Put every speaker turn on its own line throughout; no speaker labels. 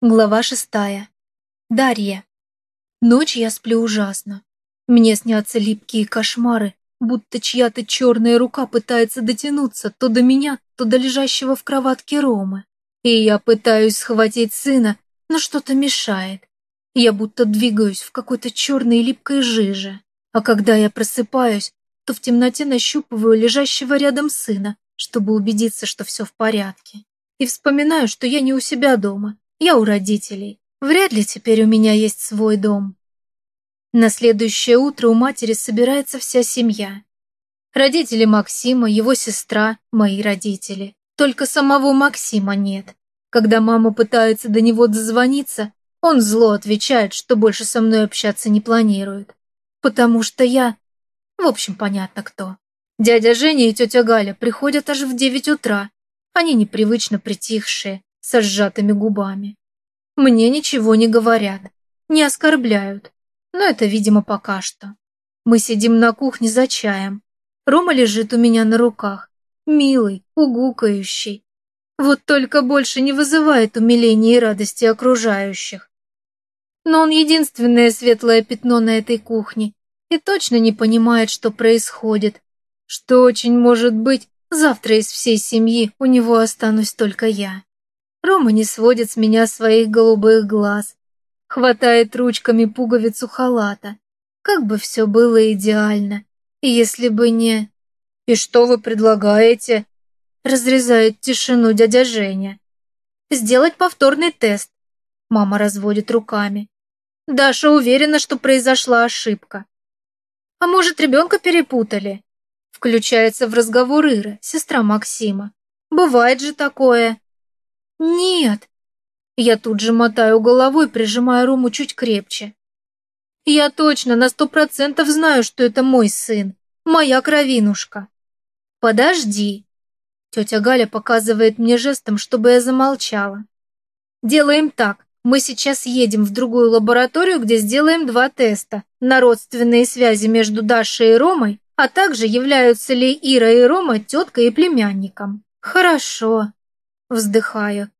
Глава шестая. Дарья. Ночь я сплю ужасно. Мне снятся липкие кошмары, будто чья-то черная рука пытается дотянуться то до меня, то до лежащего в кроватке Ромы. И я пытаюсь схватить сына, но что-то мешает. Я будто двигаюсь в какой-то черной липкой жиже. А когда я просыпаюсь, то в темноте нащупываю лежащего рядом сына, чтобы убедиться, что все в порядке. И вспоминаю, что я не у себя дома, я у родителей. Вряд ли теперь у меня есть свой дом. На следующее утро у матери собирается вся семья. Родители Максима, его сестра, мои родители. Только самого Максима нет. Когда мама пытается до него дозвониться, он зло отвечает, что больше со мной общаться не планирует. Потому что я... В общем, понятно кто. Дядя Женя и тетя Галя приходят аж в девять утра. Они непривычно притихшие, со сжатыми губами. Мне ничего не говорят, не оскорбляют, но это, видимо, пока что. Мы сидим на кухне за чаем. Рома лежит у меня на руках, милый, угукающий. Вот только больше не вызывает умиления и радости окружающих. Но он единственное светлое пятно на этой кухне и точно не понимает, что происходит, что очень может быть, завтра из всей семьи у него останусь только я. Рома не сводит с меня своих голубых глаз, хватает ручками пуговицу халата. Как бы все было идеально, если бы не... «И что вы предлагаете?» Разрезает тишину дядя Женя. «Сделать повторный тест». Мама разводит руками. Даша уверена, что произошла ошибка. «А может, ребенка перепутали?» Включается в разговор Ира, сестра Максима. «Бывает же такое». «Нет!» Я тут же мотаю головой, прижимая Рому чуть крепче. «Я точно на сто процентов знаю, что это мой сын, моя кровинушка». «Подожди!» Тетя Галя показывает мне жестом, чтобы я замолчала. «Делаем так. Мы сейчас едем в другую лабораторию, где сделаем два теста на родственные связи между Дашей и Ромой, а также являются ли Ира и Рома теткой и племянником». «Хорошо», Вздыхаю.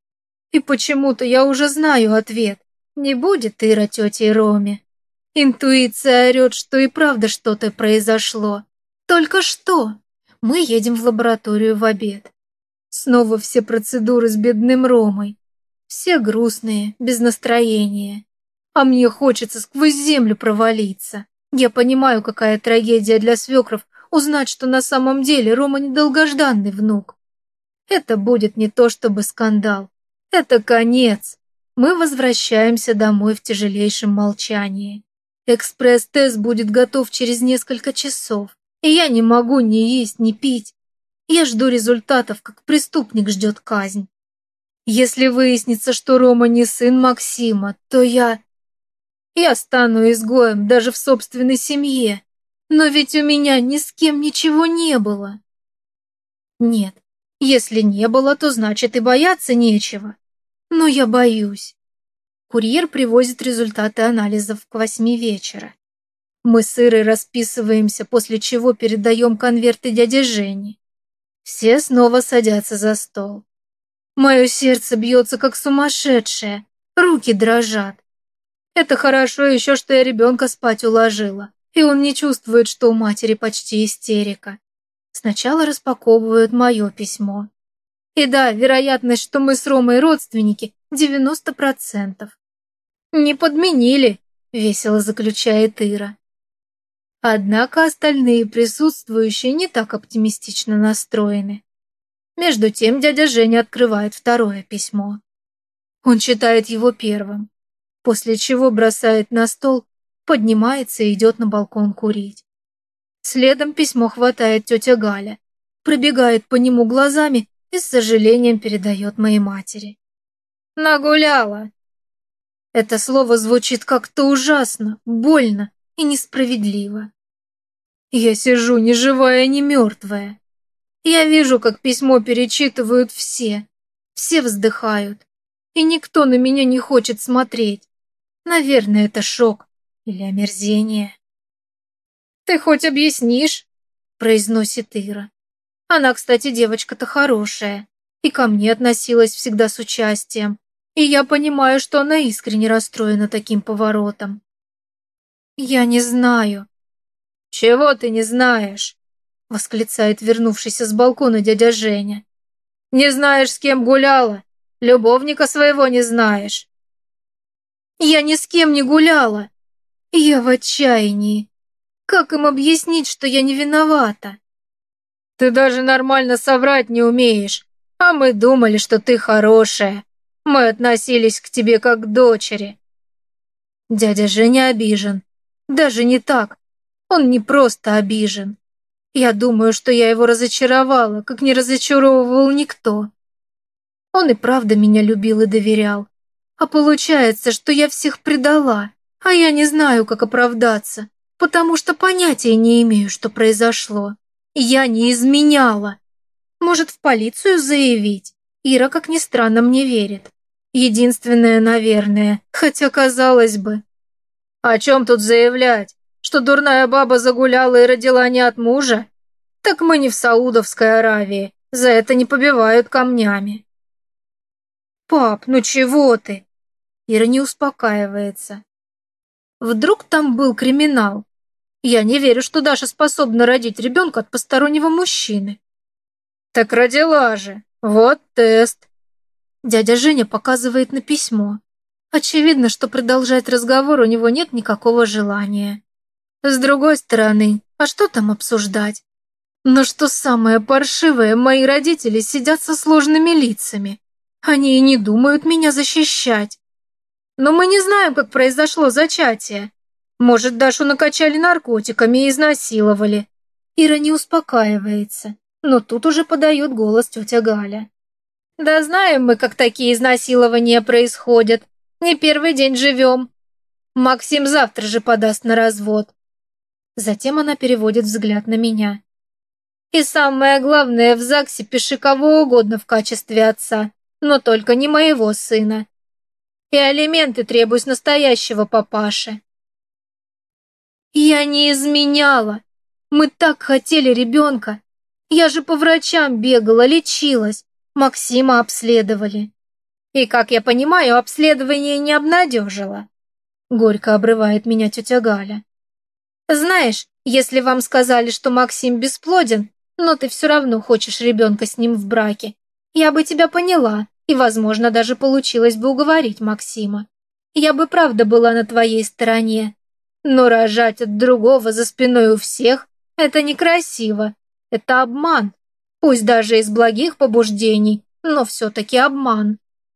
И почему-то я уже знаю ответ. Не будет Ира тетей Роме. Интуиция орет, что и правда что-то произошло. Только что? Мы едем в лабораторию в обед. Снова все процедуры с бедным Ромой. Все грустные, без настроения. А мне хочется сквозь землю провалиться. Я понимаю, какая трагедия для свекров узнать, что на самом деле Рома недолгожданный внук. Это будет не то чтобы скандал. Это конец. Мы возвращаемся домой в тяжелейшем молчании. Экспресс-тест будет готов через несколько часов, и я не могу ни есть, ни пить. Я жду результатов, как преступник ждет казнь. Если выяснится, что Рома не сын Максима, то я... Я стану изгоем даже в собственной семье. Но ведь у меня ни с кем ничего не было. Нет, если не было, то значит и бояться нечего. Но я боюсь. Курьер привозит результаты анализов к восьми вечера. Мы с Ирой расписываемся, после чего передаем конверты дяде Жене. Все снова садятся за стол. Мое сердце бьется как сумасшедшее, руки дрожат. Это хорошо еще, что я ребенка спать уложила, и он не чувствует, что у матери почти истерика. Сначала распаковывают мое письмо. И да, вероятность, что мы с Ромой родственники, 90%. Не подменили, весело заключает Ира. Однако остальные присутствующие не так оптимистично настроены. Между тем дядя Женя открывает второе письмо. Он читает его первым, после чего бросает на стол, поднимается и идет на балкон курить. Следом письмо хватает тетя Галя, пробегает по нему глазами и с сожалением передает моей матери. «Нагуляла!» Это слово звучит как-то ужасно, больно и несправедливо. Я сижу ни живая, ни мертвая. Я вижу, как письмо перечитывают все. Все вздыхают. И никто на меня не хочет смотреть. Наверное, это шок или омерзение. «Ты хоть объяснишь?» – произносит Ира. Она, кстати, девочка-то хорошая, и ко мне относилась всегда с участием, И я понимаю, что она искренне расстроена таким поворотом. Я не знаю. Чего ты не знаешь? Восклицает вернувшийся с балкона дядя Женя. Не знаешь, с кем гуляла? Любовника своего не знаешь. Я ни с кем не гуляла. Я в отчаянии. Как им объяснить, что я не виновата? Ты даже нормально соврать не умеешь. А мы думали, что ты хорошая. Мы относились к тебе как к дочери. Дядя Женя обижен. Даже не так. Он не просто обижен. Я думаю, что я его разочаровала, как не разочаровывал никто. Он и правда меня любил и доверял. А получается, что я всех предала, а я не знаю, как оправдаться, потому что понятия не имею, что произошло. Я не изменяла. Может, в полицию заявить? Ира, как ни странно, мне верит. Единственное, наверное, хотя казалось бы. О чем тут заявлять? Что дурная баба загуляла и родила не от мужа? Так мы не в Саудовской Аравии, за это не побивают камнями. Пап, ну чего ты? Ира не успокаивается. Вдруг там был криминал? Я не верю, что Даша способна родить ребенка от постороннего мужчины. Так родила же. Вот тест. Дядя Женя показывает на письмо. Очевидно, что продолжать разговор у него нет никакого желания. С другой стороны, а что там обсуждать? Но что самое паршивое, мои родители сидят со сложными лицами. Они и не думают меня защищать. Но мы не знаем, как произошло зачатие. Может, Дашу накачали наркотиками и изнасиловали. Ира не успокаивается, но тут уже подает голос тетя Галя. Да знаем мы, как такие изнасилования происходят. Не первый день живем. Максим завтра же подаст на развод. Затем она переводит взгляд на меня. И самое главное, в ЗАГСе пиши кого угодно в качестве отца, но только не моего сына. И алименты требуй с настоящего папаши. Я не изменяла. Мы так хотели ребенка. Я же по врачам бегала, лечилась. Максима обследовали. И, как я понимаю, обследование не обнадежило. Горько обрывает меня тетя Галя. Знаешь, если вам сказали, что Максим бесплоден, но ты все равно хочешь ребенка с ним в браке, я бы тебя поняла, и, возможно, даже получилось бы уговорить Максима. Я бы правда была на твоей стороне, но рожать от другого за спиной у всех – это некрасиво. Это обман. Пусть даже из благих побуждений, но все-таки обман.